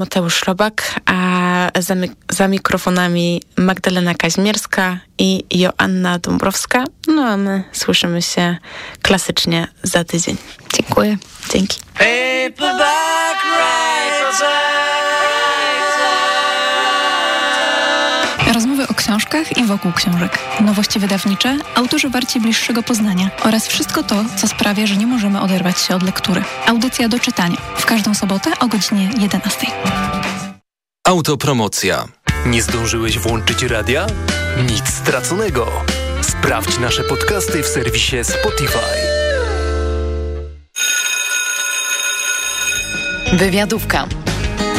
Mateusz Robak, a za, za, mikrofonami Magdalena Kaźmierska i Joanna Dąbrowska. No a my słyszymy się klasycznie za tydzień. Dziękuję. Dzięki. Paperback Rozmowy o książkach i wokół książek, nowości wydawnicze, autorzy warci bliższego poznania oraz wszystko to, co sprawia, że nie możemy oderwać się od lektury. Audycja do czytania w każdą sobotę o godzinie 11. Autopromocja. Nie zdążyłeś włączyć radia? Nic straconego. Sprawdź nasze podcasty w serwisie Spotify. Wywiadówka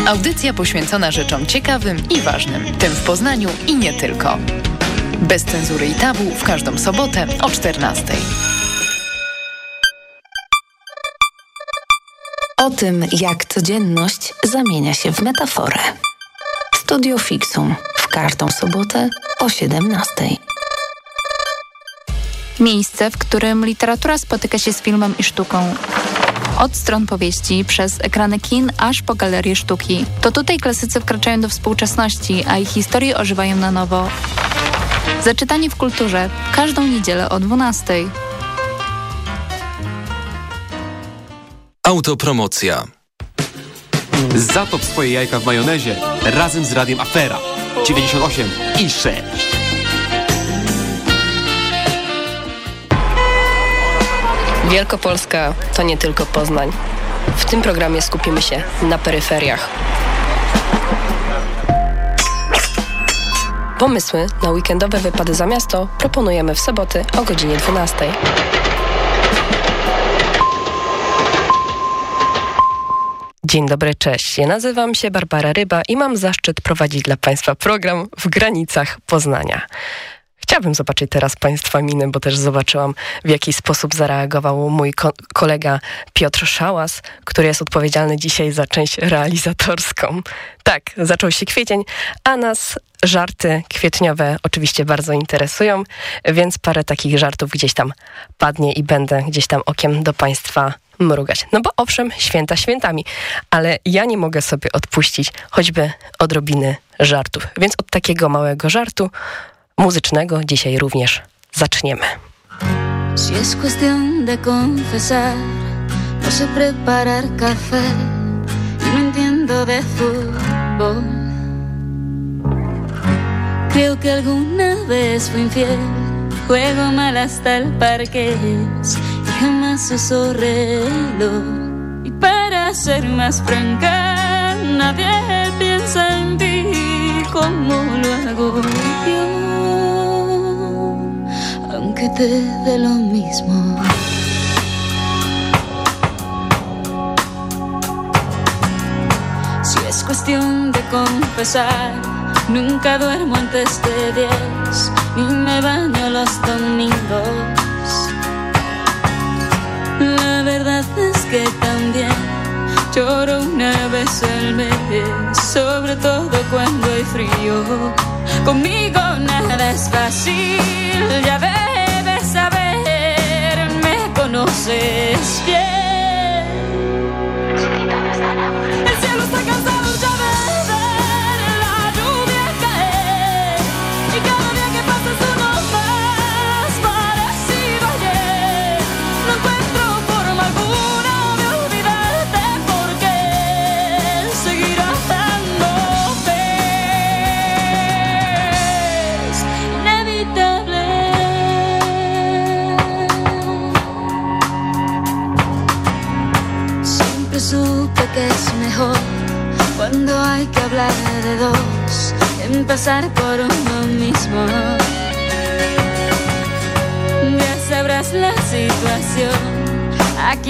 Audycja poświęcona rzeczom ciekawym i ważnym, tym w Poznaniu i nie tylko. Bez cenzury i tabu w każdą sobotę o 14. O tym, jak codzienność zamienia się w metaforę. Studio Fixum w każdą sobotę o 17. Miejsce, w którym literatura spotyka się z filmem i sztuką od stron powieści, przez ekrany kin, aż po galerie sztuki. To tutaj klasycy wkraczają do współczesności, a ich historie ożywają na nowo. Zaczytanie w kulturze każdą niedzielę o 12. Autopromocja. Zatop swoje jajka w majonezie razem z radiem Afera 98 i 6. Wielkopolska to nie tylko Poznań. W tym programie skupimy się na peryferiach. Pomysły na weekendowe wypady za miasto proponujemy w soboty o godzinie 12. Dzień dobry, cześć. Ja nazywam się Barbara Ryba i mam zaszczyt prowadzić dla Państwa program w granicach Poznania. Chciałabym zobaczyć teraz Państwa minę, bo też zobaczyłam, w jaki sposób zareagował mój ko kolega Piotr Szałas, który jest odpowiedzialny dzisiaj za część realizatorską. Tak, zaczął się kwiecień, a nas żarty kwietniowe oczywiście bardzo interesują, więc parę takich żartów gdzieś tam padnie i będę gdzieś tam okiem do Państwa mrugać. No bo owszem, święta świętami, ale ja nie mogę sobie odpuścić choćby odrobiny żartów. Więc od takiego małego żartu muzycznego dzisiaj również zaczniemy. Si es cuestión de confesar, no sé preparar café no entiendo de fútbol. Creo que alguna vez fui infiel, juego mal hasta el parque y jamás uso reloj. Y para ser más franca, nadie piensa en ti como lo hago yo. Que te dé lo mismo. Si es cuestión de confesar, nunca duermo antes de diez, ni me baño los domingos. La verdad es que también lloro una vez al mes, sobre todo cuando hay frío. Conmigo nada es fácil, ya ves conoces bien. El cielo está cansado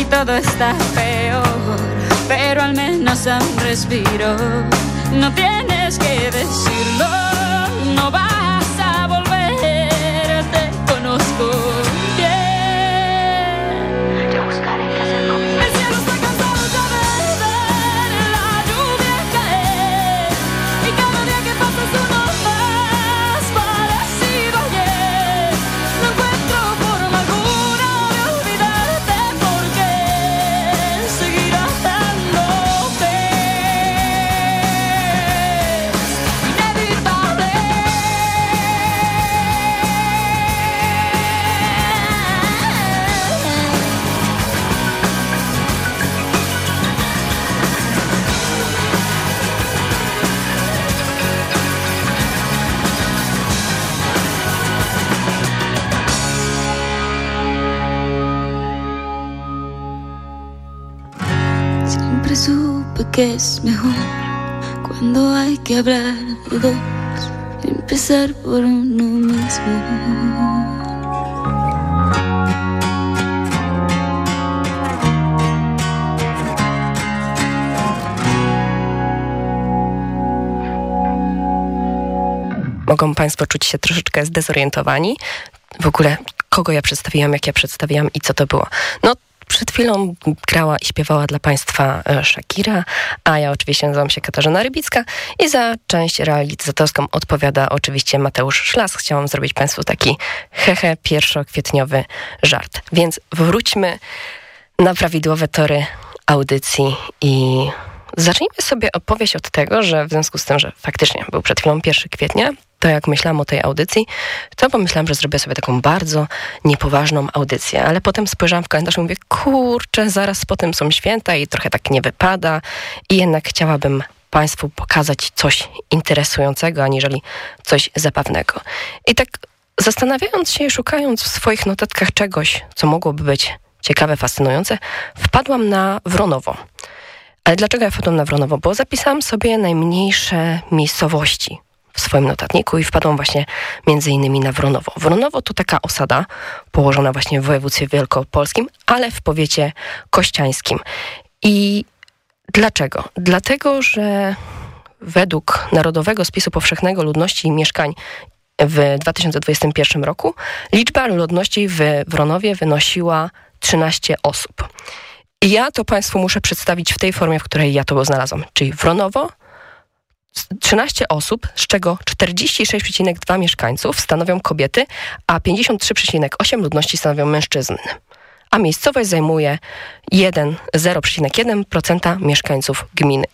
aquí todo está peor, pero al menos un respiro. No tienes que decirlo, no vas a volver, te conozco. Que es mejor cuando hay que hablar de dos, empezar por uno mismo. mogą Państwo czuć się troszeczkę zdezorientowani. W ogóle kogo ja przedstawiłam, jak ja przedstawiłam i co to było. No, przed chwilą grała i śpiewała dla Państwa e, Shakira, a ja oczywiście nazywam się Katarzyna Rybicka i za część realizatorską odpowiada oczywiście Mateusz Szlas. Chciałam zrobić Państwu taki hehe pierwszokwietniowy żart. Więc wróćmy na prawidłowe tory audycji i zacznijmy sobie opowieść od tego, że w związku z tym, że faktycznie był przed chwilą 1 kwietnia, to jak myślałam o tej audycji, to pomyślałam, że zrobię sobie taką bardzo niepoważną audycję, ale potem spojrzałam w kalendarz i mówię, kurczę, zaraz potem są święta i trochę tak nie wypada i jednak chciałabym Państwu pokazać coś interesującego, aniżeli coś zabawnego. I tak zastanawiając się i szukając w swoich notatkach czegoś, co mogłoby być ciekawe, fascynujące, wpadłam na Wronowo. Ale dlaczego ja wpadłam na Wronowo? Bo zapisałam sobie najmniejsze miejscowości w swoim notatniku i wpadłam właśnie między innymi na Wronowo. Wronowo to taka osada położona właśnie w województwie wielkopolskim, ale w powiecie kościańskim. I dlaczego? Dlatego, że według Narodowego Spisu Powszechnego Ludności i Mieszkań w 2021 roku liczba ludności w Wronowie wynosiła 13 osób. I ja to Państwu muszę przedstawić w tej formie, w której ja to znalazłam. Czyli Wronowo 13 osób, z czego 46,2 mieszkańców stanowią kobiety, a 53,8 ludności stanowią mężczyzn. A miejscowość zajmuje 0,1% mieszkańców gminy.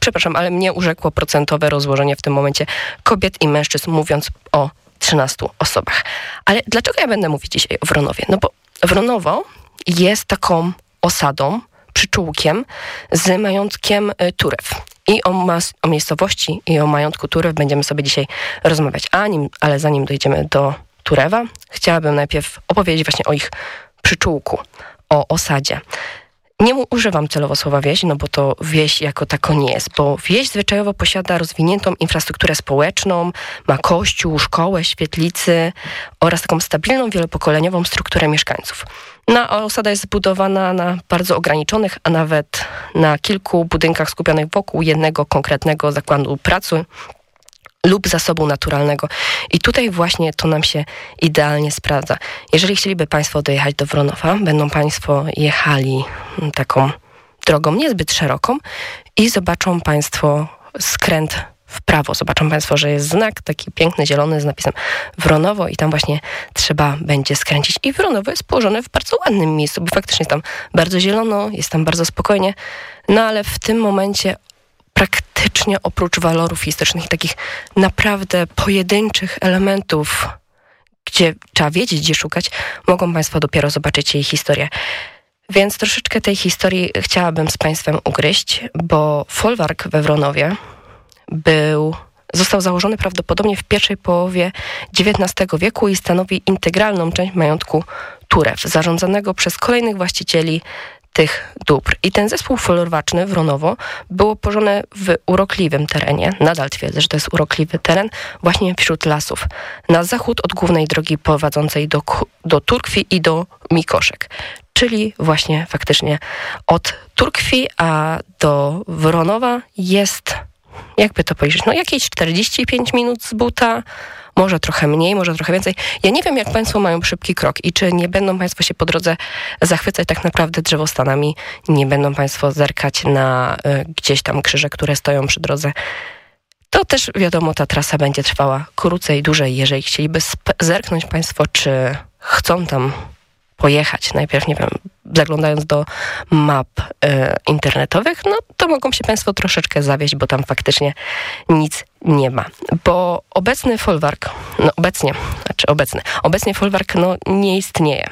Przepraszam, ale mnie urzekło procentowe rozłożenie w tym momencie kobiet i mężczyzn, mówiąc o 13 osobach. Ale dlaczego ja będę mówić dzisiaj o Wronowie? No bo Wronowo jest taką osadą, przyczółkiem z majątkiem y, Turew. I o, mas, o miejscowości i o majątku Turew będziemy sobie dzisiaj rozmawiać. A nim, ale zanim dojdziemy do Turewa, chciałabym najpierw opowiedzieć właśnie o ich przyczółku, o osadzie. Nie używam celowo słowa wieś, no bo to wieś jako tako nie jest, bo wieś zwyczajowo posiada rozwiniętą infrastrukturę społeczną, ma kościół, szkołę, świetlicy oraz taką stabilną, wielopokoleniową strukturę mieszkańców. No, osada jest zbudowana na bardzo ograniczonych, a nawet na kilku budynkach skupionych wokół jednego konkretnego zakładu pracy, lub zasobu naturalnego. I tutaj właśnie to nam się idealnie sprawdza. Jeżeli chcieliby Państwo dojechać do Wronowa, będą Państwo jechali taką drogą niezbyt szeroką i zobaczą Państwo skręt w prawo. Zobaczą Państwo, że jest znak taki piękny, zielony z napisem Wronowo i tam właśnie trzeba będzie skręcić. I Wronowo jest położone w bardzo ładnym miejscu, bo faktycznie jest tam bardzo zielono, jest tam bardzo spokojnie, no ale w tym momencie praktycznie oprócz walorów historycznych takich naprawdę pojedynczych elementów, gdzie trzeba wiedzieć, gdzie szukać, mogą Państwo dopiero zobaczyć jej historię. Więc troszeczkę tej historii chciałabym z Państwem ugryźć, bo folwark we Wronowie był został założony prawdopodobnie w pierwszej połowie XIX wieku i stanowi integralną część majątku Turew, zarządzanego przez kolejnych właścicieli tych dóbr. I ten zespół folwarczny w Ronowo było położony w urokliwym terenie, nadal twierdzę, że to jest urokliwy teren, właśnie wśród lasów, na zachód od głównej drogi prowadzącej do, do Turkwi i do Mikoszek. Czyli właśnie faktycznie od Turkwi a do Wronowa jest, jakby to powiedzieć, no jakieś 45 minut z buta, może trochę mniej, może trochę więcej. Ja nie wiem, jak Państwo mają szybki krok i czy nie będą Państwo się po drodze zachwycać tak naprawdę drzewostanami, nie będą Państwo zerkać na y, gdzieś tam krzyże, które stoją przy drodze. To też wiadomo, ta trasa będzie trwała krócej, dłużej. Jeżeli chcieliby zerknąć Państwo, czy chcą tam pojechać, najpierw, nie wiem, zaglądając do map e, internetowych, no to mogą się Państwo troszeczkę zawieść, bo tam faktycznie nic nie ma. Bo obecny folwark, no obecnie, znaczy obecny, obecnie folwark no nie istnieje,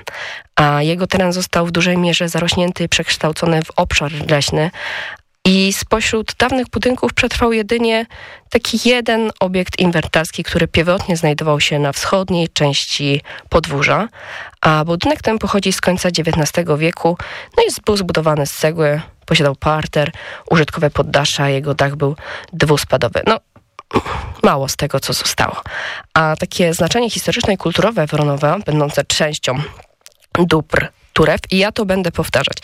a jego teren został w dużej mierze zarośnięty i przekształcony w obszar leśny, i spośród dawnych budynków przetrwał jedynie taki jeden obiekt inwentarski, który pierwotnie znajdował się na wschodniej części podwórza, a budynek ten pochodzi z końca XIX wieku, no i był zbudowany z cegły, posiadał parter, użytkowe poddasza, jego dach był dwuspadowy. No, mało z tego, co zostało. A takie znaczenie historyczne i kulturowe Wronowa, będące częścią dóbr Turew i ja to będę powtarzać.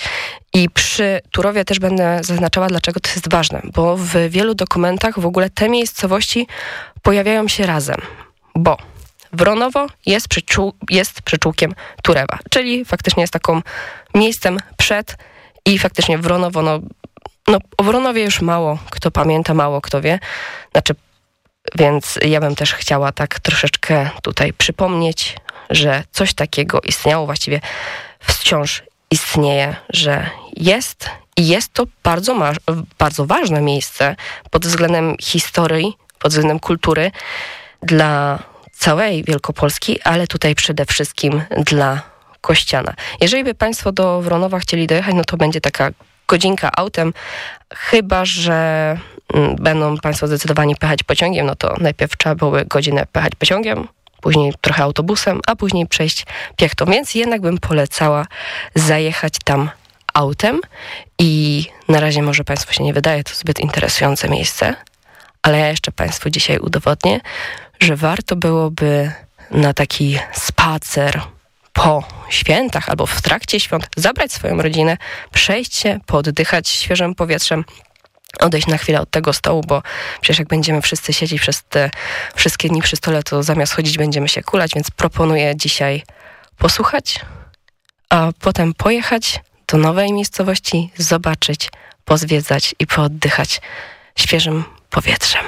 I przy Turowie też będę zaznaczała, dlaczego to jest ważne, bo w wielu dokumentach w ogóle te miejscowości pojawiają się razem, bo Wronowo jest, jest przyczółkiem Turewa, czyli faktycznie jest taką miejscem przed i faktycznie Wronowo, no, no o Wronowie już mało kto pamięta, mało kto wie, znaczy więc ja bym też chciała tak troszeczkę tutaj przypomnieć, że coś takiego istniało, właściwie wciąż istnieje, że jest i jest to bardzo, bardzo ważne miejsce pod względem historii, pod względem kultury dla całej Wielkopolski, ale tutaj przede wszystkim dla Kościana. Jeżeli by Państwo do Wronowa chcieli dojechać, no to będzie taka godzinka autem, chyba że będą Państwo zdecydowani pechać pociągiem, no to najpierw trzeba byłoby godzinę pechać pociągiem, później trochę autobusem, a później przejść piechtą. Więc jednak bym polecała zajechać tam autem i na razie może Państwu się nie wydaje to zbyt interesujące miejsce, ale ja jeszcze Państwu dzisiaj udowodnię, że warto byłoby na taki spacer po świętach albo w trakcie świąt zabrać swoją rodzinę, przejść się, pooddychać świeżym powietrzem, odejść na chwilę od tego stołu, bo przecież jak będziemy wszyscy siedzieć przez te wszystkie dni przy stole, to zamiast chodzić będziemy się kulać, więc proponuję dzisiaj posłuchać, a potem pojechać do nowej miejscowości, zobaczyć, pozwiedzać i pooddychać świeżym powietrzem.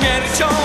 śmiercią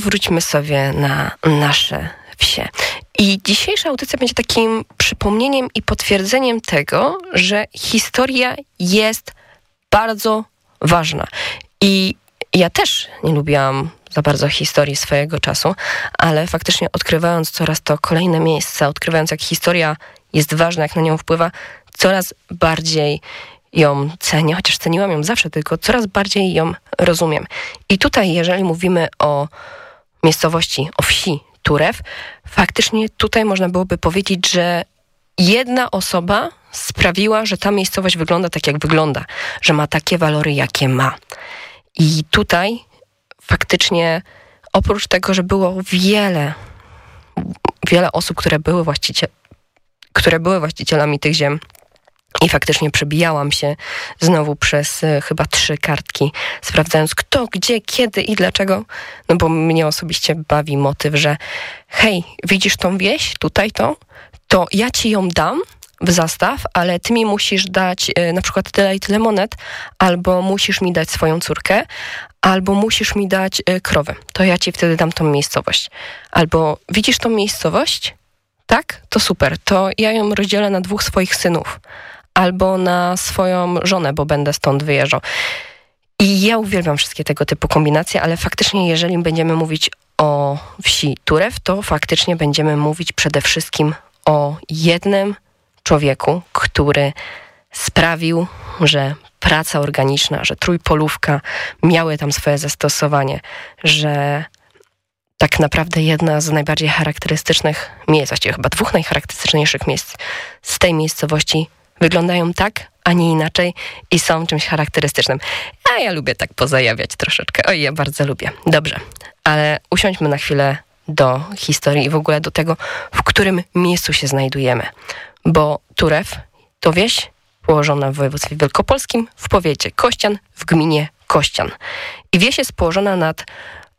wróćmy sobie na nasze wsie. I dzisiejsza audycja będzie takim przypomnieniem i potwierdzeniem tego, że historia jest bardzo ważna. I ja też nie lubiłam za bardzo historii swojego czasu, ale faktycznie odkrywając coraz to kolejne miejsca, odkrywając jak historia jest ważna, jak na nią wpływa, coraz bardziej ją cenię, chociaż ceniłam ją zawsze, tylko coraz bardziej ją rozumiem. I tutaj, jeżeli mówimy o miejscowości, o wsi Turew, faktycznie tutaj można byłoby powiedzieć, że jedna osoba sprawiła, że ta miejscowość wygląda tak, jak wygląda, że ma takie walory, jakie ma. I tutaj faktycznie oprócz tego, że było wiele, wiele osób, które były, właściciel, które były właścicielami tych ziem, i faktycznie przebijałam się znowu przez y, chyba trzy kartki, sprawdzając kto, gdzie, kiedy i dlaczego. No bo mnie osobiście bawi motyw, że hej, widzisz tą wieś, tutaj to, to ja ci ją dam, w zastaw, ale ty mi musisz dać y, na przykład tyle i tyle monet, albo musisz mi dać swoją córkę, albo musisz mi dać y, krowę. To ja ci wtedy dam tą miejscowość. Albo widzisz tą miejscowość? Tak? To super. To ja ją rozdzielę na dwóch swoich synów. Albo na swoją żonę, bo będę stąd wyjeżdżał. I ja uwielbiam wszystkie tego typu kombinacje, ale faktycznie jeżeli będziemy mówić o wsi Turew, to faktycznie będziemy mówić przede wszystkim o jednym człowieku, który sprawił, że praca organiczna, że trójpolówka miały tam swoje zastosowanie, że tak naprawdę jedna z najbardziej charakterystycznych miejsc, właściwie chyba dwóch najcharakterystyczniejszych miejsc z tej miejscowości wyglądają tak, a nie inaczej i są czymś charakterystycznym. A ja lubię tak pozajawiać troszeczkę. Oj, ja bardzo lubię. Dobrze, ale usiądźmy na chwilę do historii i w ogóle do tego, w którym miejscu się znajdujemy bo Turew to wieś położona w województwie wielkopolskim w powiecie Kościan w gminie Kościan. I wieś jest położona nad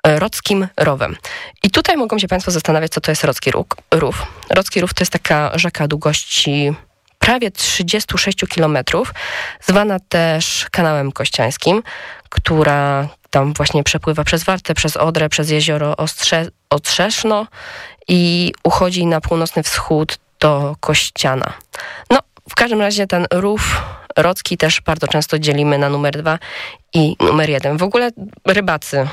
e, Rockim Rowem. I tutaj mogą się Państwo zastanawiać, co to jest Rocki Rów. Rocki Rów to jest taka rzeka długości prawie 36 kilometrów, zwana też kanałem kościańskim, która tam właśnie przepływa przez Wartę, przez Odrę, przez jezioro Ostrze i uchodzi na północny wschód do Kościana. No, w każdym razie ten rów Rocki też bardzo często dzielimy na numer dwa i numer jeden. W ogóle rybacy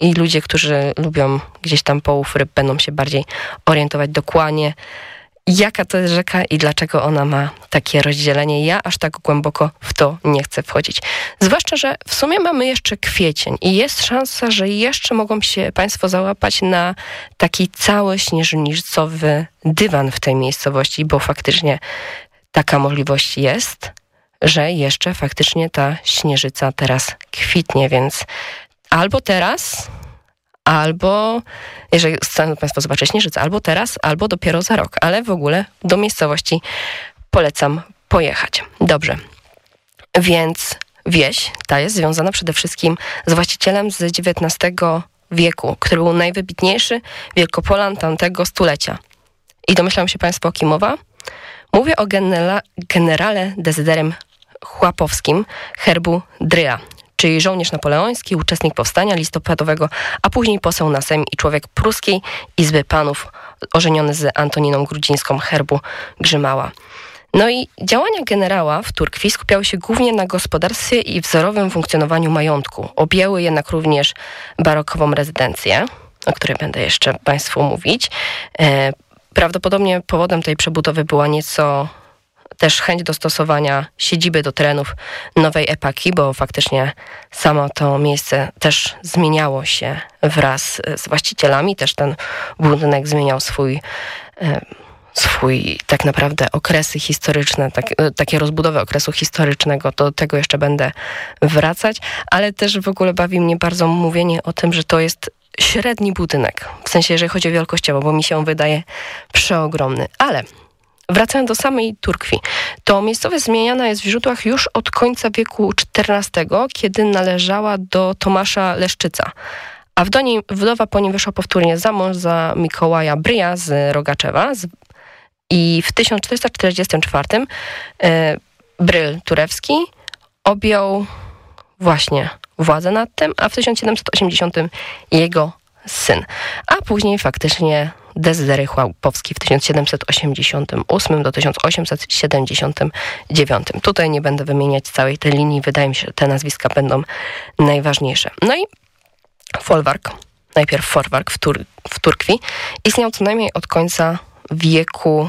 i ludzie, którzy lubią gdzieś tam połów ryb, będą się bardziej orientować dokładnie jaka to jest rzeka i dlaczego ona ma takie rozdzielenie. Ja aż tak głęboko w to nie chcę wchodzić. Zwłaszcza, że w sumie mamy jeszcze kwiecień i jest szansa, że jeszcze mogą się Państwo załapać na taki cały śnieżnicowy dywan w tej miejscowości, bo faktycznie taka możliwość jest, że jeszcze faktycznie ta śnieżyca teraz kwitnie, więc albo teraz, albo, jeżeli chcą Państwo zobaczyć Śnieżycę, albo teraz, albo dopiero za rok, ale w ogóle do miejscowości polecam pojechać. Dobrze, więc wieś ta jest związana przede wszystkim z właścicielem z XIX wieku, który był najwybitniejszy Wielkopolan tamtego stulecia. I domyślam się Państwo, o kim mowa? Mówię o genera generale Dezyderem Chłapowskim herbu Drya, czyli żołnierz napoleoński, uczestnik powstania listopadowego, a później poseł na Sejm i człowiek pruskiej Izby Panów, ożeniony z Antoniną Grudzińską herbu Grzymała. No i działania generała w Turkwi skupiały się głównie na gospodarstwie i wzorowym funkcjonowaniu majątku. Objęły jednak również barokową rezydencję, o której będę jeszcze Państwu mówić. E, prawdopodobnie powodem tej przebudowy była nieco też chęć dostosowania siedziby do terenów nowej epaki, bo faktycznie samo to miejsce też zmieniało się wraz z właścicielami. Też ten budynek zmieniał swój e, swój tak naprawdę okresy historyczne, tak, e, takie rozbudowy okresu historycznego, do tego jeszcze będę wracać, ale też w ogóle bawi mnie bardzo mówienie o tym, że to jest średni budynek, w sensie jeżeli chodzi o wielkościowo, bo mi się on wydaje przeogromny, ale Wracając do samej Turkwi, to miejscowość zmieniana jest w źródłach już od końca wieku XIV, kiedy należała do Tomasza Leszczyca. A w niej wdowa po nim wyszła powtórnie za mąż za Mikołaja Bryja z Rogaczewa. Z, I w 1444 e, Bryl Turewski objął właśnie władzę nad tym, a w 1780 jego syn. A później faktycznie Dezydery Chłopowski w 1788 do 1879. Tutaj nie będę wymieniać całej tej linii, wydaje mi się, że te nazwiska będą najważniejsze. No i folwark, najpierw folwark w, Tur w Turkwi, istniał co najmniej od końca wieku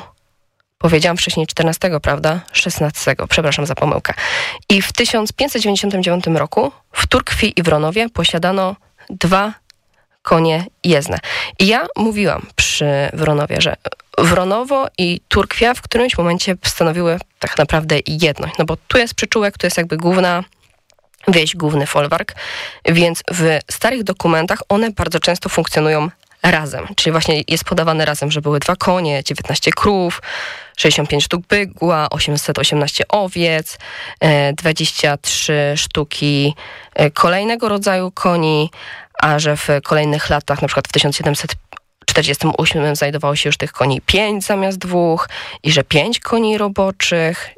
Powiedziałam wcześniej XIV, prawda? XVI, przepraszam za pomyłkę. I w 1599 roku w Turkwi i Wronowie posiadano dwa konie jezdne. I ja mówiłam przy Wronowie, że Wronowo i Turkwia w którymś momencie stanowiły tak naprawdę jedność. No bo tu jest przyczółek, tu jest jakby główna wieś, główny folwark, więc w starych dokumentach one bardzo często funkcjonują razem. Czyli właśnie jest podawane razem, że były dwa konie, 19 krów, 65 sztuk bydła, 818 owiec, 23 e, sztuki e, kolejnego rodzaju koni, a że w kolejnych latach, na przykład w 1748 znajdowało się już tych koni 5 zamiast dwóch i że 5 koni roboczych,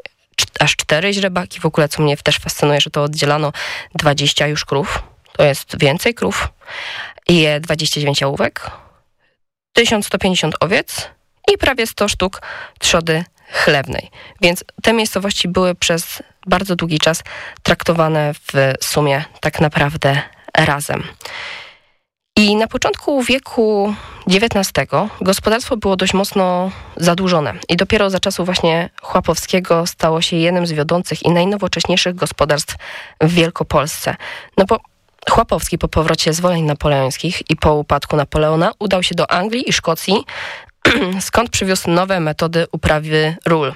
aż 4 źrebaki. W ogóle, co mnie też fascynuje, że to oddzielano 20 już krów. To jest więcej krów. I 29 jałówek, 1150 owiec i prawie 100 sztuk trzody chlewnej. Więc te miejscowości były przez bardzo długi czas traktowane w sumie tak naprawdę razem. I na początku wieku XIX gospodarstwo było dość mocno zadłużone i dopiero za czasów właśnie Chłapowskiego stało się jednym z wiodących i najnowocześniejszych gospodarstw w Wielkopolsce. No bo Chłapowski po powrocie z wojen napoleońskich i po upadku Napoleona udał się do Anglii i Szkocji, skąd przywiózł nowe metody uprawy ról.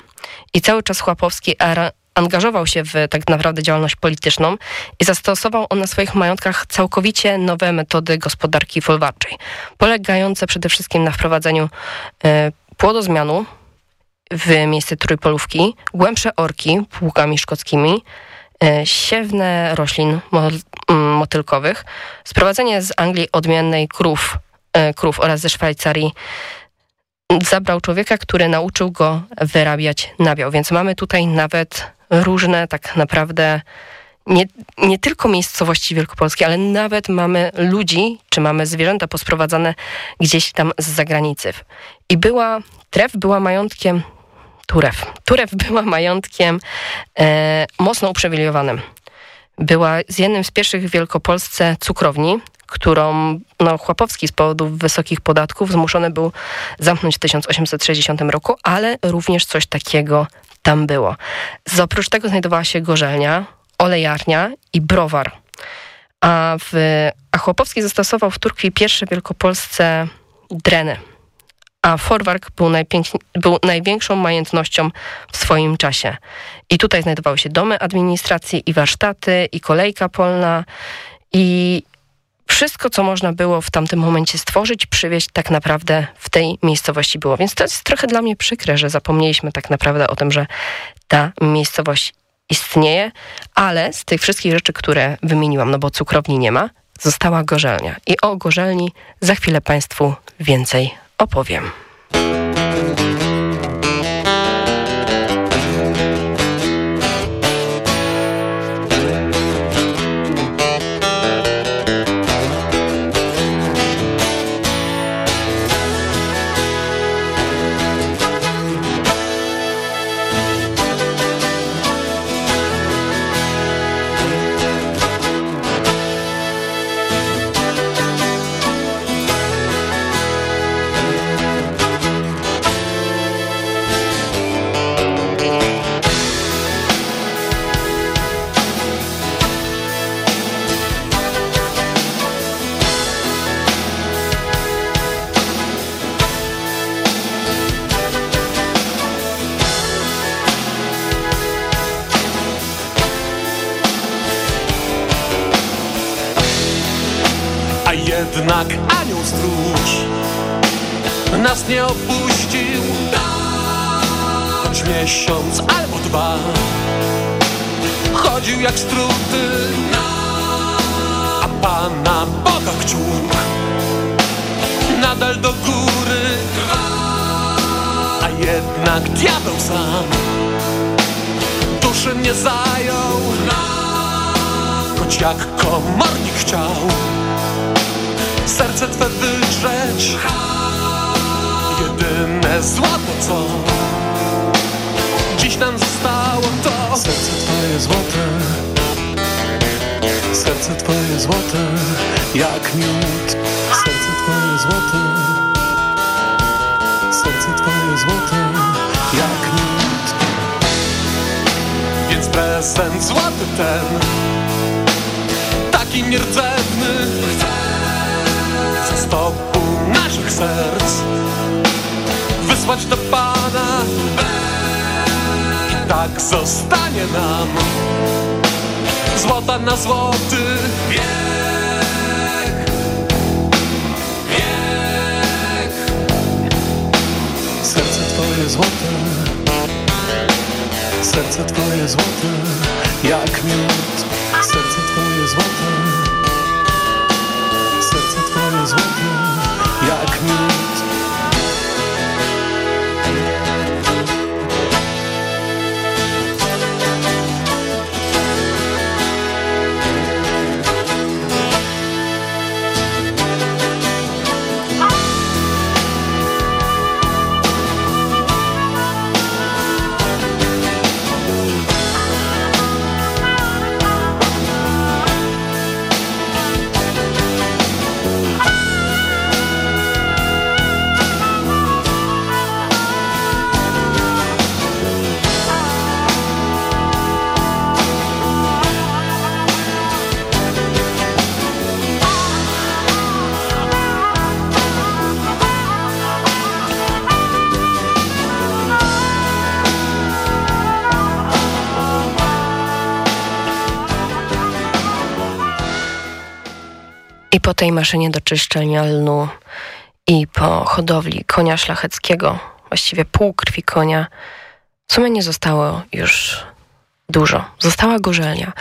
I cały czas Chłapowski angażował się w tak naprawdę działalność polityczną i zastosował on na swoich majątkach całkowicie nowe metody gospodarki folwarczej, polegające przede wszystkim na wprowadzeniu e, płodozmianu w miejsce trójpolówki, głębsze orki pługami szkockimi, e, siewne roślin motylkowych, sprowadzenie z Anglii odmiennej krów, e, krów oraz ze Szwajcarii zabrał człowieka, który nauczył go wyrabiać nabiał. Więc mamy tutaj nawet różne tak naprawdę nie, nie tylko miejscowości wielkopolskie, ale nawet mamy ludzi, czy mamy zwierzęta posprowadzane gdzieś tam z zagranicy. I była, Tref była majątkiem, Turew, Turew była majątkiem e, mocno uprzywilejowanym. Była z jednym z pierwszych w Wielkopolsce cukrowni, którą no, Chłopowski z powodu wysokich podatków zmuszony był zamknąć w 1860 roku, ale również coś takiego tam było. Z oprócz tego znajdowała się gorzelnia, olejarnia i browar. A, w, a Chłopowski zastosował w Turkwi pierwsze w Wielkopolsce dreny. A Forwark był, był największą majątnością w swoim czasie. I tutaj znajdowały się domy administracji i warsztaty, i kolejka polna, i wszystko, co można było w tamtym momencie stworzyć, przywieźć, tak naprawdę w tej miejscowości było. Więc to jest trochę dla mnie przykre, że zapomnieliśmy tak naprawdę o tym, że ta miejscowość istnieje, ale z tych wszystkich rzeczy, które wymieniłam, no bo cukrowni nie ma, została gorzelnia. I o gorzelni za chwilę Państwu więcej opowiem. Nie opuścił. Choć miesiąc albo dwa chodził jak struty a Pana Boga kciuk nadal do góry. A jednak diabeł sam duszy nie zajął choć jak komornik chciał serce Twe wydrzeć Jedyne złoto co dziś nam zostało to Serce Twoje złote. Serce Twoje złote jak miód. Serce Twoje złote. Serce Twoje złote jak miód. Więc prezent złoty ten Taki nierdzewny Ze stopu naszych serc Wysłać do Pana. I tak zostanie nam. Złota na złoty wiek. Wiek. Serce Twoje złote. Serce Twoje złote. Jak miód. Serce Twoje złote. Serce Twoje złote. Jak miód po tej maszynie do czyszczenia lnu i po hodowli konia szlacheckiego, właściwie pół krwi konia, w sumie nie zostało już dużo. Została gorzelnia.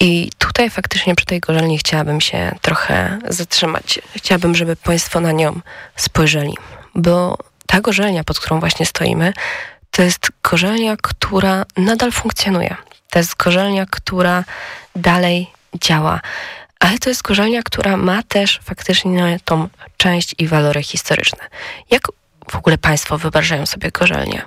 I tutaj faktycznie przy tej gorzelni chciałabym się trochę zatrzymać. Chciałabym, żeby Państwo na nią spojrzeli, bo ta gorzelnia, pod którą właśnie stoimy, to jest gorzelnia, która nadal funkcjonuje. To jest gorzelnia, która dalej działa. Ale to jest gorzelnia, która ma też faktycznie tą część i walory historyczne. Jak w ogóle Państwo wyobrażają sobie gorzelnię?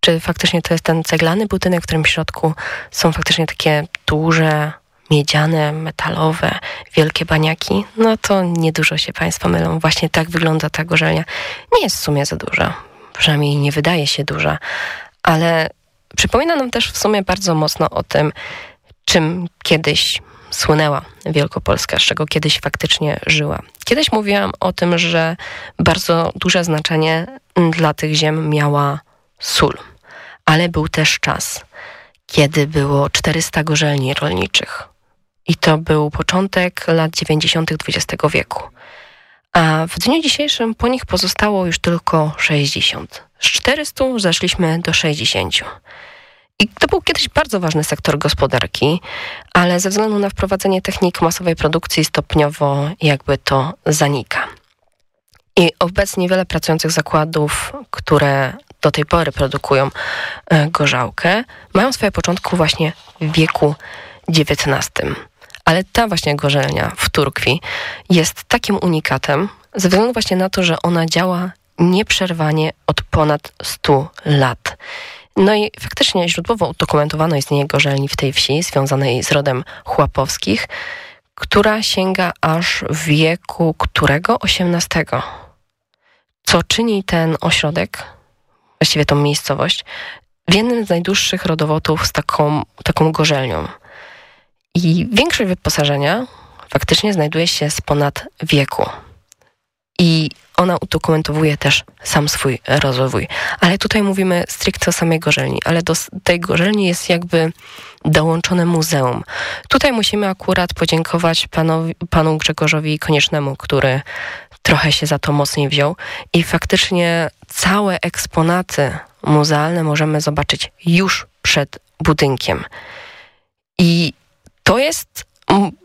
Czy faktycznie to jest ten ceglany budynek, w którym w środku są faktycznie takie duże, miedziane, metalowe, wielkie baniaki? No to niedużo się Państwo mylą. Właśnie tak wygląda ta gorzelnia. Nie jest w sumie za duża. Przynajmniej nie wydaje się duża. Ale przypomina nam też w sumie bardzo mocno o tym, czym kiedyś słynęła Wielkopolska, z czego kiedyś faktycznie żyła. Kiedyś mówiłam o tym, że bardzo duże znaczenie dla tych ziem miała sól, ale był też czas, kiedy było 400 gorzelni rolniczych. I to był początek lat 90. XX wieku. A w dniu dzisiejszym po nich pozostało już tylko 60. Z 400 zeszliśmy do 60. I to był kiedyś bardzo ważny sektor gospodarki, ale ze względu na wprowadzenie technik masowej produkcji stopniowo jakby to zanika. I obecnie wiele pracujących zakładów, które do tej pory produkują gorzałkę, mają swoje początki właśnie w wieku XIX. Ale ta właśnie gorzelnia w Turkwi jest takim unikatem, ze względu właśnie na to, że ona działa nieprzerwanie od ponad 100 lat. No i faktycznie źródłowo udokumentowano istnienie gorzelni w tej wsi, związanej z rodem Chłapowskich, która sięga aż wieku którego? XVIII. Co czyni ten ośrodek, właściwie tą miejscowość, w jednym z najdłuższych rodowodów z taką, taką gorzelnią. I większość wyposażenia faktycznie znajduje się z ponad wieku. I ona udokumentowuje też sam swój rozwój. Ale tutaj mówimy stricte o samej gorzelni, ale do tej gorzelni jest jakby dołączone muzeum. Tutaj musimy akurat podziękować panowi, panu Grzegorzowi Koniecznemu, który trochę się za to mocniej wziął i faktycznie całe eksponaty muzealne możemy zobaczyć już przed budynkiem. I to jest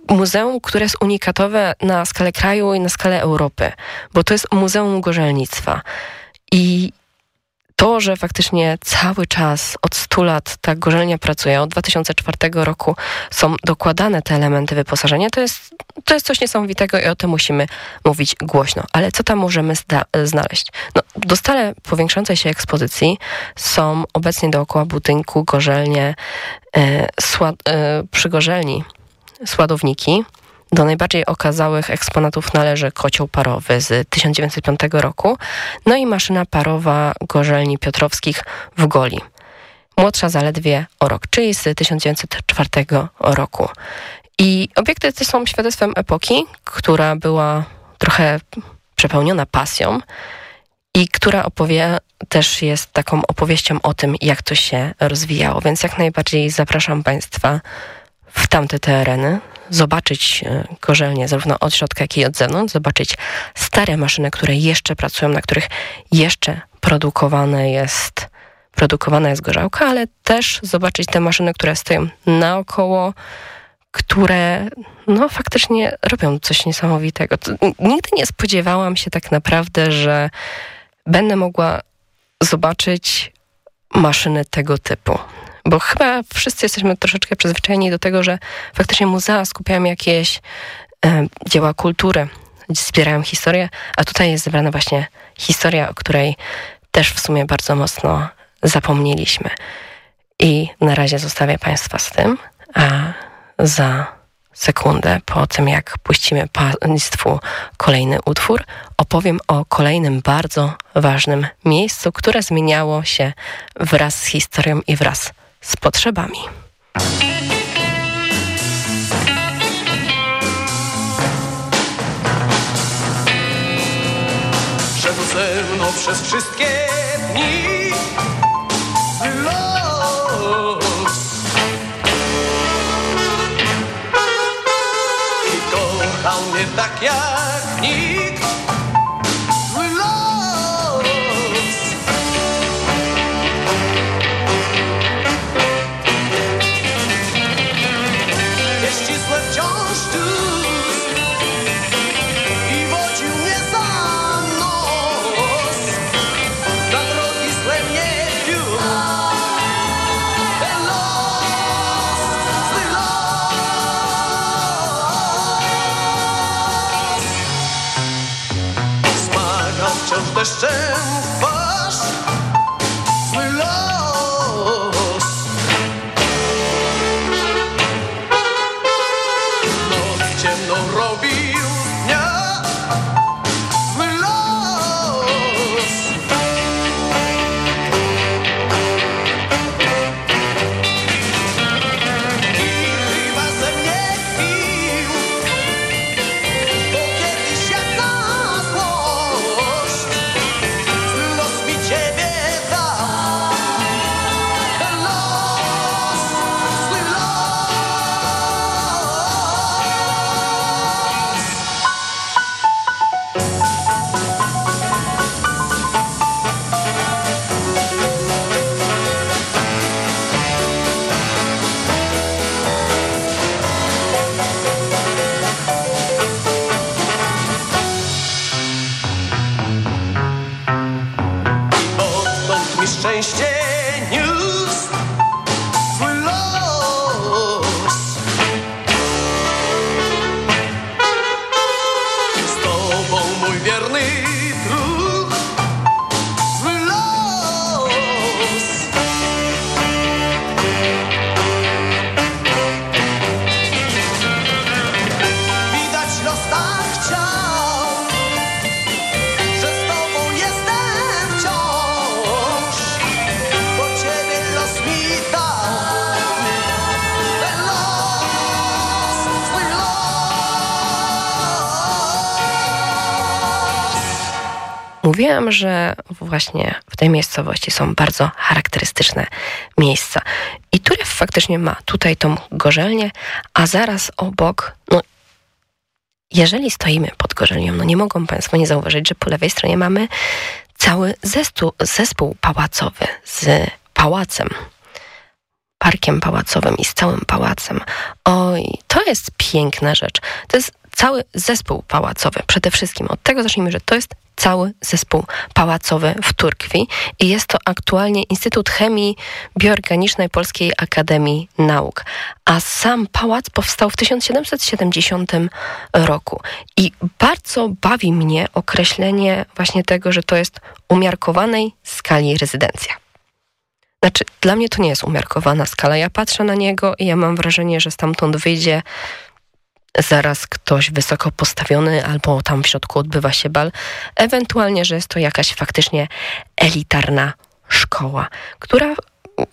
muzeum, które jest unikatowe na skalę kraju i na skalę Europy, bo to jest Muzeum Gorzelnictwa. I to, że faktycznie cały czas od 100 lat ta gorzelnia pracuje, od 2004 roku są dokładane te elementy wyposażenia, to jest, to jest coś niesamowitego i o tym musimy mówić głośno. Ale co tam możemy znaleźć? No, do stale powiększającej się ekspozycji są obecnie dookoła budynku gorzelnie e, e, przy gorzelni sładowniki, do najbardziej okazałych eksponatów należy kocioł parowy z 1905 roku, no i maszyna parowa gorzelni Piotrowskich w Goli. Młodsza zaledwie o rok, czyli z 1904 roku. I obiekty te są świadectwem epoki, która była trochę przepełniona pasją i która opowie też jest taką opowieścią o tym, jak to się rozwijało. Więc jak najbardziej zapraszam Państwa w tamte tereny, zobaczyć gorzelnie zarówno od środka, jak i od zewnątrz, zobaczyć stare maszyny, które jeszcze pracują, na których jeszcze produkowane jest, produkowana jest gorzałka, ale też zobaczyć te maszyny, które stoją naokoło, które no faktycznie robią coś niesamowitego. Nigdy nie spodziewałam się tak naprawdę, że będę mogła zobaczyć maszyny tego typu. Bo chyba wszyscy jesteśmy troszeczkę przyzwyczajeni do tego, że faktycznie muzea skupiają jakieś e, dzieła kultury, zbierają historię, a tutaj jest zebrana właśnie historia, o której też w sumie bardzo mocno zapomnieliśmy. I na razie zostawię Państwa z tym, a za sekundę po tym, jak puścimy Państwu kolejny utwór, opowiem o kolejnym bardzo ważnym miejscu, które zmieniało się wraz z historią i wraz z potrzebami. Szedł ze mną przez wszystkie say. Mówiłam, że właśnie w tej miejscowości są bardzo charakterystyczne miejsca. I Turew faktycznie ma tutaj tą gorzelnię, a zaraz obok, no jeżeli stoimy pod gorzelnią, no nie mogą Państwo nie zauważyć, że po lewej stronie mamy cały zespół, zespół pałacowy z pałacem, parkiem pałacowym i z całym pałacem. Oj, to jest piękna rzecz. To jest cały zespół pałacowy. Przede wszystkim od tego zacznijmy, że to jest cały zespół pałacowy w Turkwi i jest to aktualnie Instytut Chemii Bioorganicznej Polskiej Akademii Nauk. A sam pałac powstał w 1770 roku. I bardzo bawi mnie określenie właśnie tego, że to jest umiarkowanej skali rezydencja. Znaczy, dla mnie to nie jest umiarkowana skala. Ja patrzę na niego i ja mam wrażenie, że stamtąd wyjdzie zaraz ktoś wysoko postawiony albo tam w środku odbywa się bal. Ewentualnie, że jest to jakaś faktycznie elitarna szkoła, która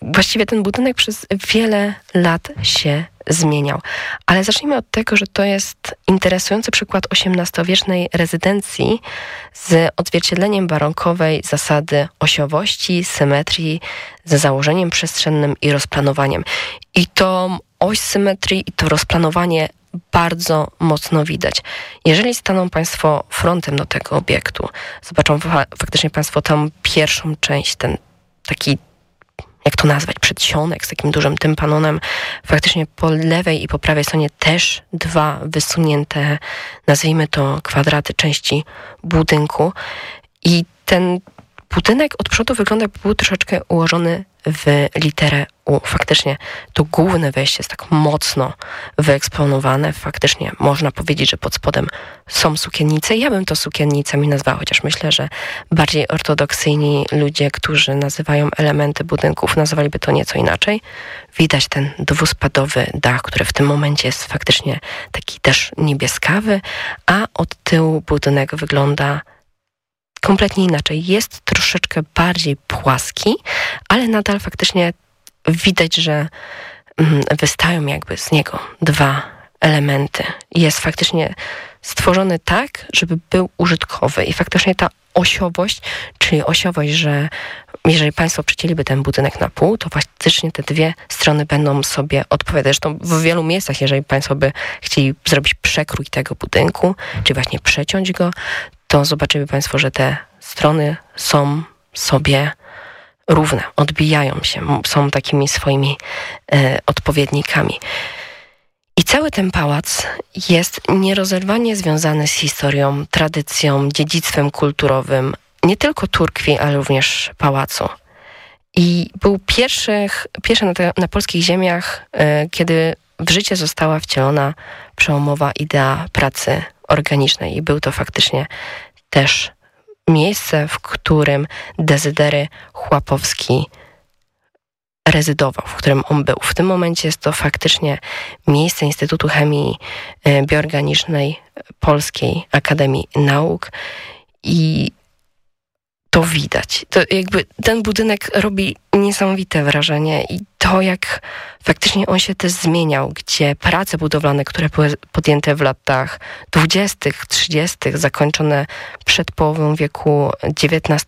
właściwie ten budynek przez wiele lat się zmieniał. Ale zacznijmy od tego, że to jest interesujący przykład XVIII-wiecznej rezydencji z odzwierciedleniem baronkowej zasady osiowości, symetrii, ze założeniem przestrzennym i rozplanowaniem. I to oś symetrii i to rozplanowanie bardzo mocno widać. Jeżeli staną Państwo frontem do tego obiektu, zobaczą faktycznie Państwo tam pierwszą część, ten taki jak to nazwać, przedsionek z takim dużym tympanonem. Faktycznie po lewej i po prawej stronie też dwa wysunięte, nazwijmy to kwadraty części budynku. I ten budynek od przodu wygląda jakby był troszeczkę ułożony w literę U. Faktycznie to główne wejście jest tak mocno wyeksponowane. Faktycznie można powiedzieć, że pod spodem są sukiennice. Ja bym to sukiennicami nazwała, chociaż myślę, że bardziej ortodoksyjni ludzie, którzy nazywają elementy budynków, nazywaliby to nieco inaczej. Widać ten dwuspadowy dach, który w tym momencie jest faktycznie taki też niebieskawy, a od tyłu budynek wygląda kompletnie inaczej. Jest troszeczkę bardziej płaski, ale nadal faktycznie widać, że mm, wystają jakby z niego dwa elementy. Jest faktycznie stworzony tak, żeby był użytkowy i faktycznie ta osiowość, czyli osiowość, że jeżeli Państwo przycięliby ten budynek na pół, to faktycznie te dwie strony będą sobie odpowiadać. Zresztą w wielu miejscach, jeżeli Państwo by chcieli zrobić przekrój tego budynku, czy właśnie przeciąć go, to zobaczymy Państwo, że te strony są sobie równe, odbijają się, są takimi swoimi e, odpowiednikami. I cały ten pałac jest nierozerwanie związany z historią, tradycją, dziedzictwem kulturowym, nie tylko Turkwi, ale również pałacu. I był pierwszych, pierwszy na, na polskich ziemiach, e, kiedy w życie została wcielona przełomowa idea pracy organicznej. I był to faktycznie też miejsce, w którym Dezydery Chłapowski rezydował, w którym on był. W tym momencie jest to faktycznie miejsce Instytutu Chemii e, Bioorganicznej Polskiej Akademii Nauk i to widać. To jakby ten budynek robi niesamowite wrażenie i to, jak faktycznie on się też zmieniał, gdzie prace budowlane, które były podjęte w latach 20., 30., zakończone przed połową wieku XIX,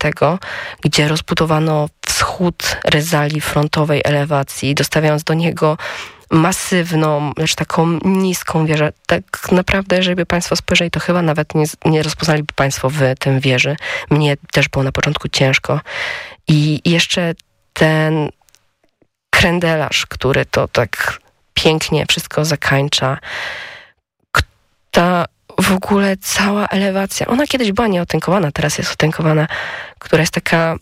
gdzie rozbudowano wschód rezali frontowej elewacji, dostawiając do niego masywną, lecz taką niską wieżę. Tak naprawdę, żeby Państwo spojrzeli, to chyba nawet nie, nie rozpoznaliby Państwo w tym wieży. Mnie też było na początku ciężko. I jeszcze ten krędelarz, który to tak pięknie wszystko zakańcza. Ta w ogóle cała elewacja, ona kiedyś była nieotynkowana, teraz jest otynkowana, która jest taka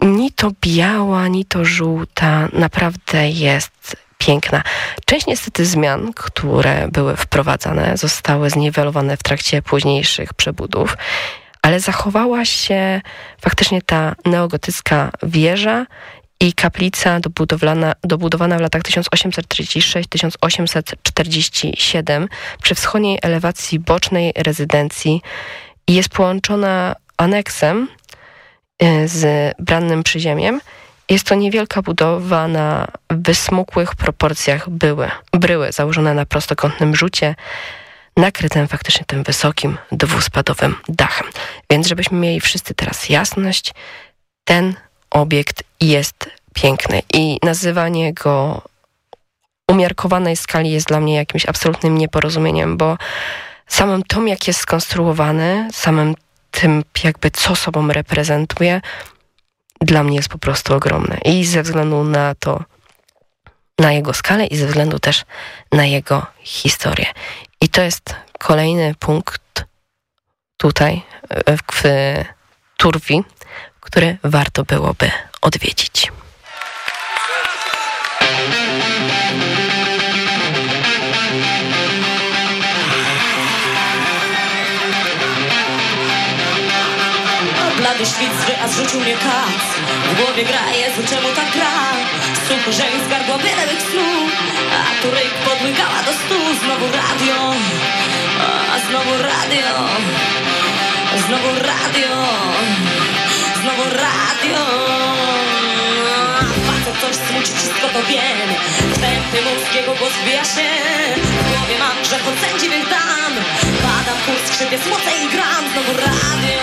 ni to biała, ni to żółta, naprawdę jest piękna. Część niestety zmian, które były wprowadzane, zostały zniwelowane w trakcie późniejszych przebudów, ale zachowała się faktycznie ta neogotycka wieża i kaplica dobudowana, dobudowana w latach 1836-1847 przy wschodniej elewacji bocznej rezydencji i jest połączona aneksem y, z brannym przyziemiem jest to niewielka budowa na wysmukłych proporcjach były, bryły założone na prostokątnym rzucie, nakrytym faktycznie tym wysokim, dwuspadowym dachem. Więc żebyśmy mieli wszyscy teraz jasność, ten obiekt jest piękny i nazywanie go umiarkowanej skali jest dla mnie jakimś absolutnym nieporozumieniem, bo samym tym, jak jest skonstruowany, samym tym jakby co sobą reprezentuje, dla mnie jest po prostu ogromne. I ze względu na to, na jego skalę i ze względu też na jego historię. I to jest kolejny punkt tutaj w Turwi, który warto byłoby odwiedzić. A zrzucił mnie kac W głowie gra, Jezu, czemu tak gra? Suchy żeń z gardła biedanych snu A tu ryk podłygała do stu. Znowu radio A znowu radio Znowu radio Znowu radio. Facet coś smuci, wszystko to wiem. Wstępy mózgiego głos wbija się. W głowie mam grzech, od sędzi więc dam. Padam kurs, skrzypię, słocę i gram. Znowu radio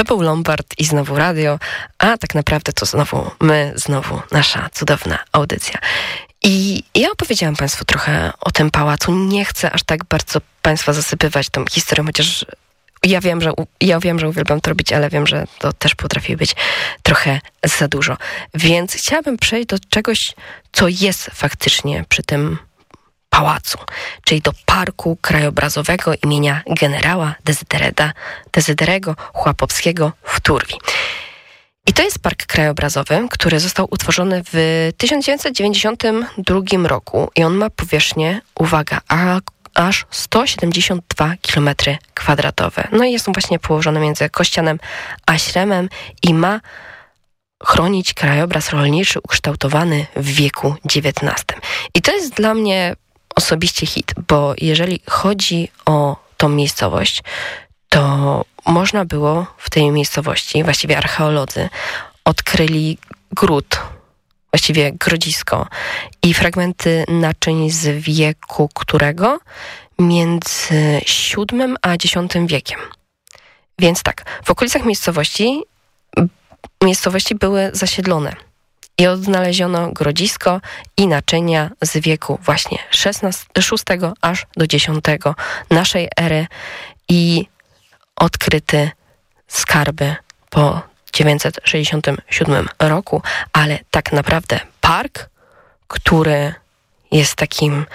To był Lombard i znowu radio, a tak naprawdę to znowu my, znowu nasza cudowna audycja. I ja opowiedziałam Państwu trochę o tym pałacu. Nie chcę aż tak bardzo Państwa zasypywać tą historią, chociaż ja wiem, że, ja wiem, że uwielbiam to robić, ale wiem, że to też potrafi być trochę za dużo. Więc chciałabym przejść do czegoś, co jest faktycznie przy tym pałacu, czyli do Parku Krajobrazowego imienia generała Dezyderego Chłapowskiego w Turwi. I to jest park krajobrazowy, który został utworzony w 1992 roku i on ma powierzchnię, uwaga, aż 172 km kwadratowe. No i jest on właśnie położony między Kościanem a Śremem i ma chronić krajobraz rolniczy ukształtowany w wieku XIX. I to jest dla mnie osobiście hit, bo jeżeli chodzi o tą miejscowość, to można było w tej miejscowości, właściwie archeolodzy, odkryli gród, właściwie grodzisko i fragmenty naczyń z wieku którego między VII a X wiekiem. Więc tak, w okolicach miejscowości miejscowości były zasiedlone i odnaleziono grodzisko i naczynia z wieku właśnie XVI aż do X naszej ery i odkryty skarby po 1967 roku, ale tak naprawdę park, który jest takim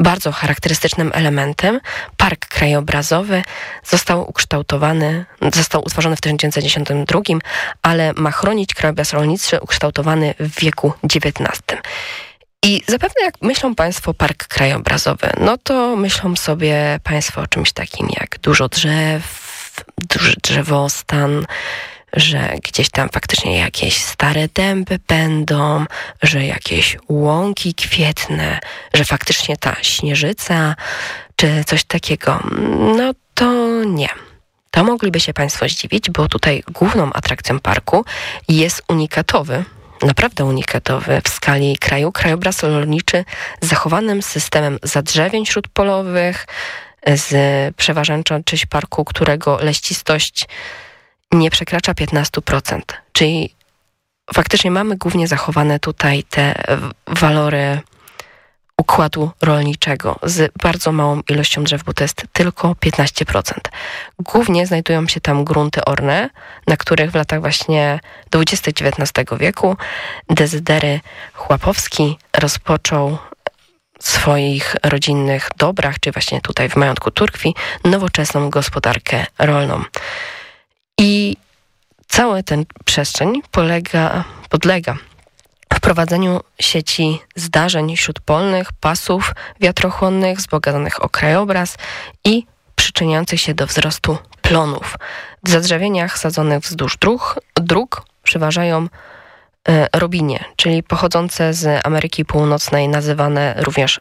bardzo charakterystycznym elementem. Park krajobrazowy został ukształtowany, został utworzony w 1992, ale ma chronić krajobraz rolniczy ukształtowany w wieku XIX. I zapewne jak myślą Państwo park krajobrazowy, no to myślą sobie Państwo o czymś takim jak dużo drzew, duży drzewostan, że gdzieś tam faktycznie jakieś stare dęby będą, że jakieś łąki kwietne, że faktycznie ta śnieżyca czy coś takiego. No to nie. To mogliby się Państwo zdziwić, bo tutaj główną atrakcją parku jest unikatowy, naprawdę unikatowy w skali kraju krajobraz rolniczy z zachowanym systemem zadrzewień śródpolowych, z przeważającą część parku, którego leścistość nie przekracza 15%. Czyli faktycznie mamy głównie zachowane tutaj te walory układu rolniczego z bardzo małą ilością drzew, bo to jest tylko 15%. Głównie znajdują się tam grunty orne, na których w latach właśnie XIX wieku Dezydery Chłapowski rozpoczął swoich rodzinnych dobrach, czy właśnie tutaj w majątku Turkwi, nowoczesną gospodarkę rolną. I cały ten przestrzeń polega, podlega wprowadzeniu sieci zdarzeń śródpolnych, pasów wiatrochłonnych, wzbogaconych o krajobraz i przyczyniających się do wzrostu plonów. W zadrzewieniach sadzonych wzdłuż dróg, dróg przeważają e, robinie, czyli pochodzące z Ameryki Północnej, nazywane również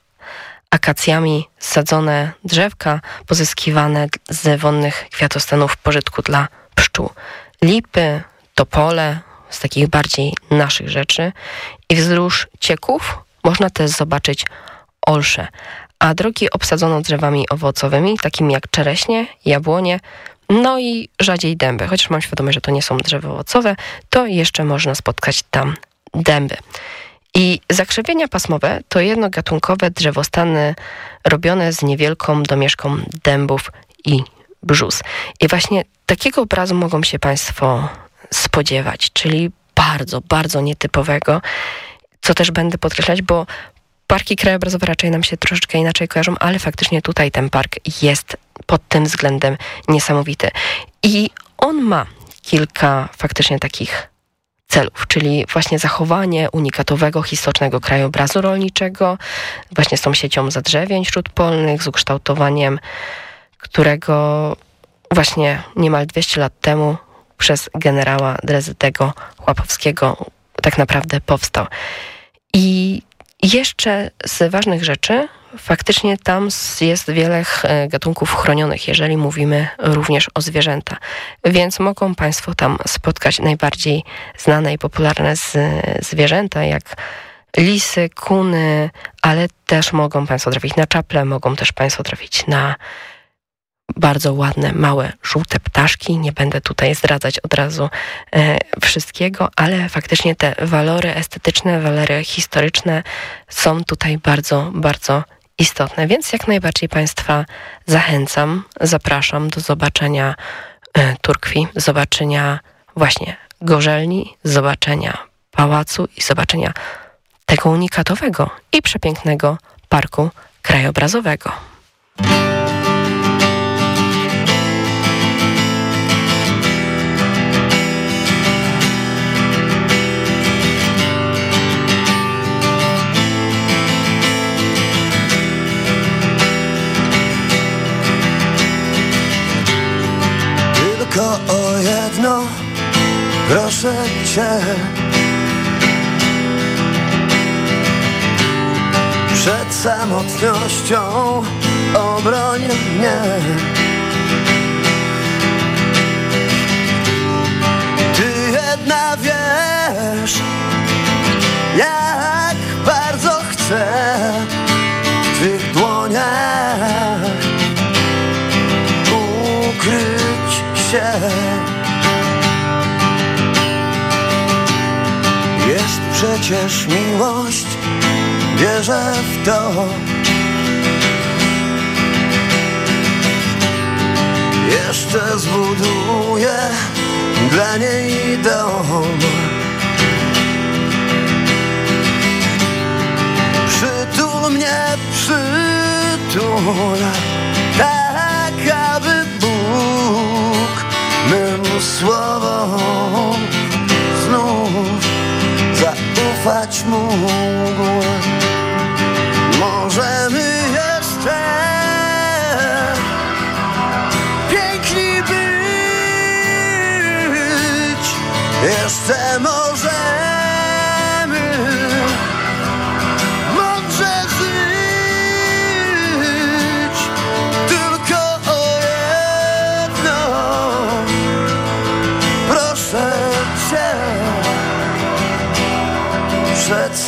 akacjami sadzone drzewka pozyskiwane z wonnych kwiatostanów pożytku dla pszczół. Lipy, topole, z takich bardziej naszych rzeczy i wzdłuż cieków można też zobaczyć olsze, a drogi obsadzono drzewami owocowymi, takimi jak czereśnie, jabłonie, no i rzadziej dęby. Chociaż mam świadomość, że to nie są drzewa owocowe, to jeszcze można spotkać tam dęby. I zakrzywienia pasmowe to jednogatunkowe drzewostany robione z niewielką domieszką dębów i brzus. I właśnie takiego obrazu mogą się Państwo spodziewać, czyli bardzo, bardzo nietypowego, co też będę podkreślać, bo parki krajobrazowe raczej nam się troszeczkę inaczej kojarzą, ale faktycznie tutaj ten park jest pod tym względem niesamowity. I on ma kilka faktycznie takich celów, czyli właśnie zachowanie unikatowego, historycznego krajobrazu rolniczego, właśnie z tą siecią zadrzewień śródpolnych, z ukształtowaniem, którego właśnie niemal 200 lat temu przez generała Drezytego Chłapowskiego tak naprawdę powstał. I jeszcze z ważnych rzeczy, faktycznie tam jest wiele gatunków chronionych, jeżeli mówimy również o zwierzęta. Więc mogą Państwo tam spotkać najbardziej znane i popularne z, zwierzęta, jak lisy, kuny, ale też mogą Państwo trafić na czaple, mogą też Państwo trafić na bardzo ładne, małe, żółte ptaszki. Nie będę tutaj zdradzać od razu e, wszystkiego, ale faktycznie te walory estetyczne, walory historyczne są tutaj bardzo, bardzo istotne. Więc jak najbardziej Państwa zachęcam, zapraszam do zobaczenia e, Turkwi, zobaczenia właśnie gorzelni, zobaczenia pałacu i zobaczenia tego unikatowego i przepięknego parku krajobrazowego. Jedno Proszę Cię. Przed samotnością obroń mnie. Ty jedna wiesz Jak bardzo chcę W Twych dłoniach Ukryć się przecież miłość Wierzę w to. Jeszcze zbuduję dla niej dom. Przytul mnie, przytul Tak, aby Bóg mym słowom znów zaufać mógł Możemy jeszcze piękni być. Jeszcze możemy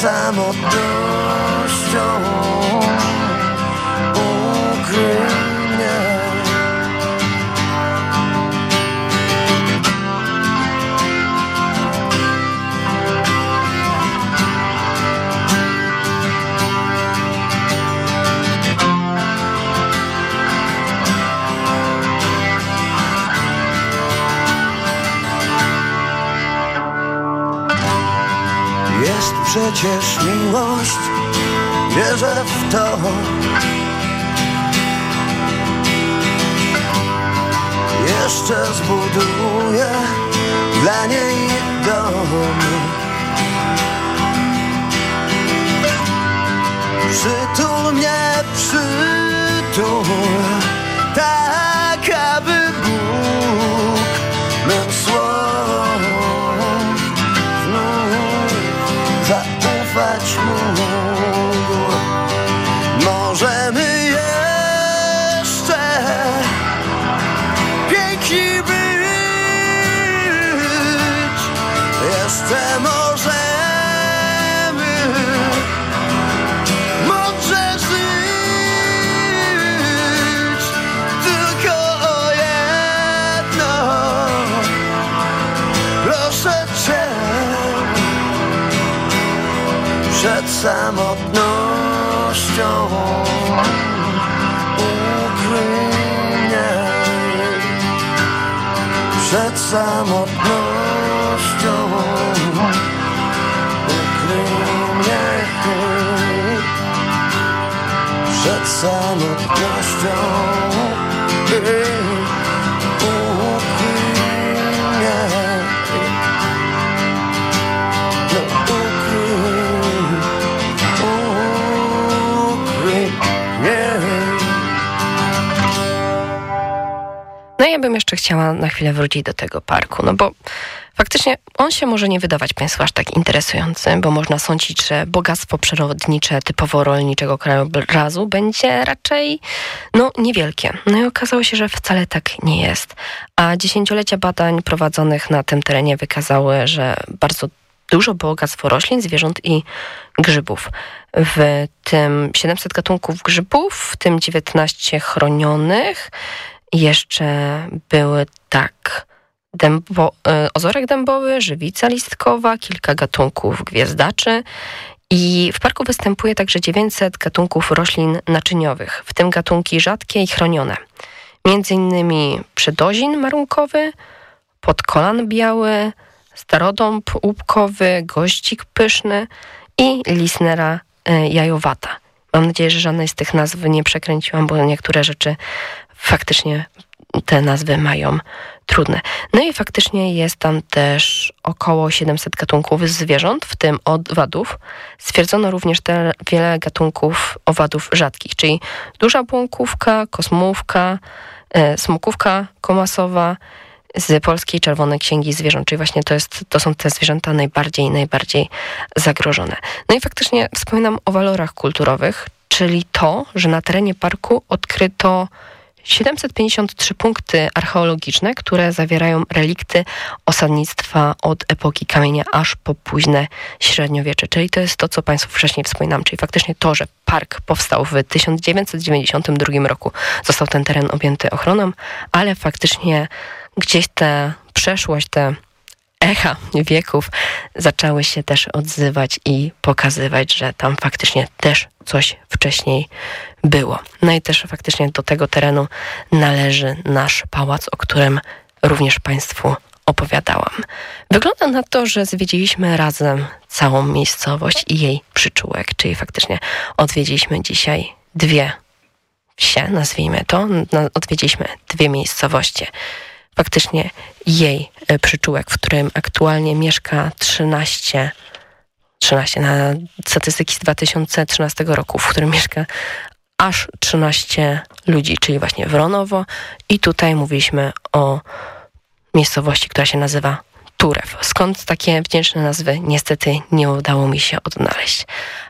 samotnością przecież miłość, wierzę w to. Jeszcze zbuduję dla niej dom. Przytul mnie, przytul, tak aby Bóg mym słowom samotnością ukryj mnie przed samotnością. Ukryj mnie przed samotnością No ja bym jeszcze chciała na chwilę wrócić do tego parku, no bo faktycznie on się może nie wydawać Państwu aż tak interesujący, bo można sądzić, że bogactwo przyrodnicze typowo rolniczego krajobrazu będzie raczej no niewielkie. No i okazało się, że wcale tak nie jest. A dziesięciolecia badań prowadzonych na tym terenie wykazały, że bardzo dużo bogactwo roślin, zwierząt i grzybów. W tym 700 gatunków grzybów, w tym 19 chronionych, jeszcze były tak dębo, e, ozorek dębowy, żywica listkowa, kilka gatunków gwiazdaczy i w parku występuje także 900 gatunków roślin naczyniowych, w tym gatunki rzadkie i chronione. Między innymi przedozin marunkowy, podkolan biały, starodąb łupkowy, goździk pyszny i lisnera e, jajowata. Mam nadzieję, że żadnej z tych nazw nie przekręciłam, bo niektóre rzeczy faktycznie te nazwy mają trudne. No i faktycznie jest tam też około 700 gatunków zwierząt, w tym owadów. Stwierdzono również te wiele gatunków owadów rzadkich, czyli duża błąkówka, kosmówka, e, smokówka komasowa, z Polskiej Czerwonej Księgi Zwierząt, czyli właśnie to, jest, to są te zwierzęta najbardziej, najbardziej zagrożone. No i faktycznie wspominam o walorach kulturowych, czyli to, że na terenie parku odkryto 753 punkty archeologiczne, które zawierają relikty osadnictwa od epoki kamienia aż po późne średniowiecze. Czyli to jest to, co Państwu wcześniej wspominałam, czyli faktycznie to, że park powstał w 1992 roku. Został ten teren objęty ochroną, ale faktycznie gdzieś ta przeszłość, te echa wieków zaczęły się też odzywać i pokazywać, że tam faktycznie też coś wcześniej było. No i też faktycznie do tego terenu należy nasz pałac, o którym również Państwu opowiadałam. Wygląda na to, że zwiedziliśmy razem całą miejscowość i jej przyczółek, czyli faktycznie odwiedziliśmy dzisiaj dwie wsie, nazwijmy to, odwiedziliśmy dwie miejscowości faktycznie jej e, przyczółek, w którym aktualnie mieszka 13, 13 na statystyki z 2013 roku, w którym mieszka aż 13 ludzi, czyli właśnie Wronowo i tutaj mówiliśmy o miejscowości, która się nazywa Turew. Skąd takie wdzięczne nazwy niestety nie udało mi się odnaleźć.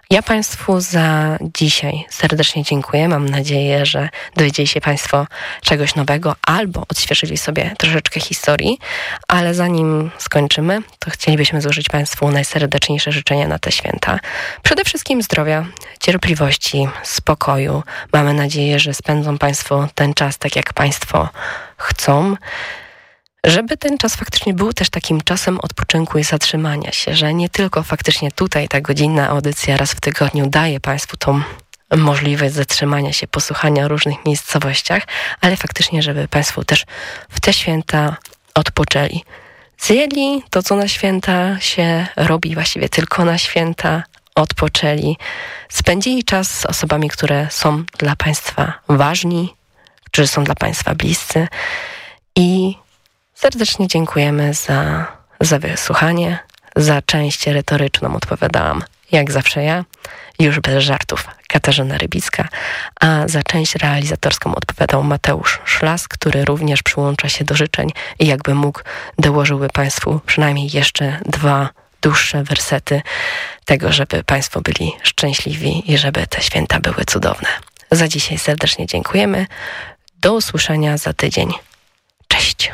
Ja Państwu za dzisiaj serdecznie dziękuję. Mam nadzieję, że dowiedzieli się Państwo czegoś nowego albo odświeżyli sobie troszeczkę historii, ale zanim skończymy, to chcielibyśmy złożyć Państwu najserdeczniejsze życzenia na te święta. Przede wszystkim zdrowia, cierpliwości, spokoju. Mamy nadzieję, że spędzą Państwo ten czas tak, jak Państwo chcą żeby ten czas faktycznie był też takim czasem odpoczynku i zatrzymania się, że nie tylko faktycznie tutaj ta godzinna audycja raz w tygodniu daje Państwu tą możliwość zatrzymania się, posłuchania o różnych miejscowościach, ale faktycznie, żeby Państwo też w te święta odpoczęli. Zjedli to, co na święta się robi, właściwie tylko na święta, odpoczęli, spędzili czas z osobami, które są dla Państwa ważni, którzy są dla Państwa bliscy i Serdecznie dziękujemy za, za wysłuchanie. Za część retoryczną odpowiadałam, jak zawsze ja, już bez żartów, Katarzyna Rybicka, a za część realizatorską odpowiadał Mateusz Szlas, który również przyłącza się do życzeń i jakby mógł, dołożyłby Państwu przynajmniej jeszcze dwa dłuższe wersety tego, żeby Państwo byli szczęśliwi i żeby te święta były cudowne. Za dzisiaj serdecznie dziękujemy. Do usłyszenia za tydzień. Cześć.